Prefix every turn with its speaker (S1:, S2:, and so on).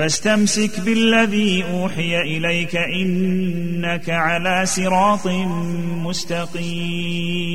S1: فاستمسك بالذي أوحي إليك إنك على صراط مستقيم.